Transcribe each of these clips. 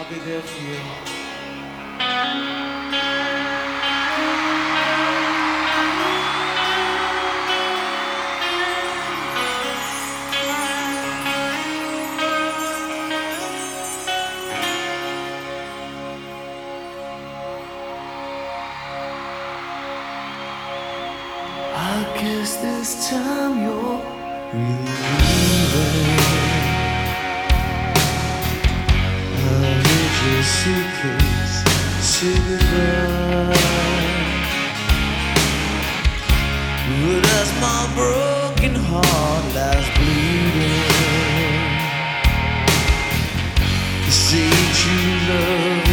I'll be there for you. I guess this time you're leaving. suitcase to the ground, But as my broken heart lies bleeding, the see true love.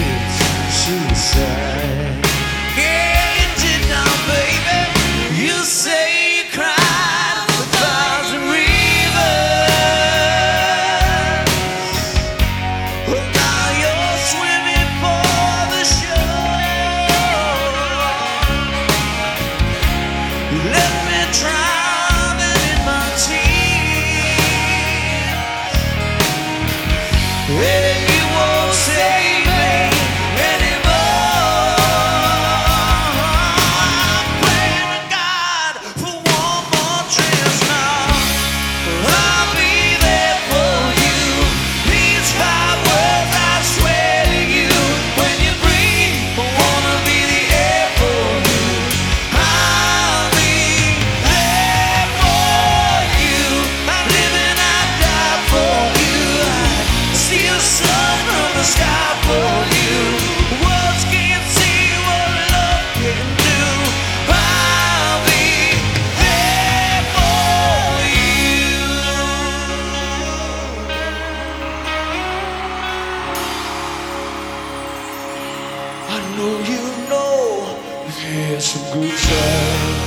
try. it's a good time.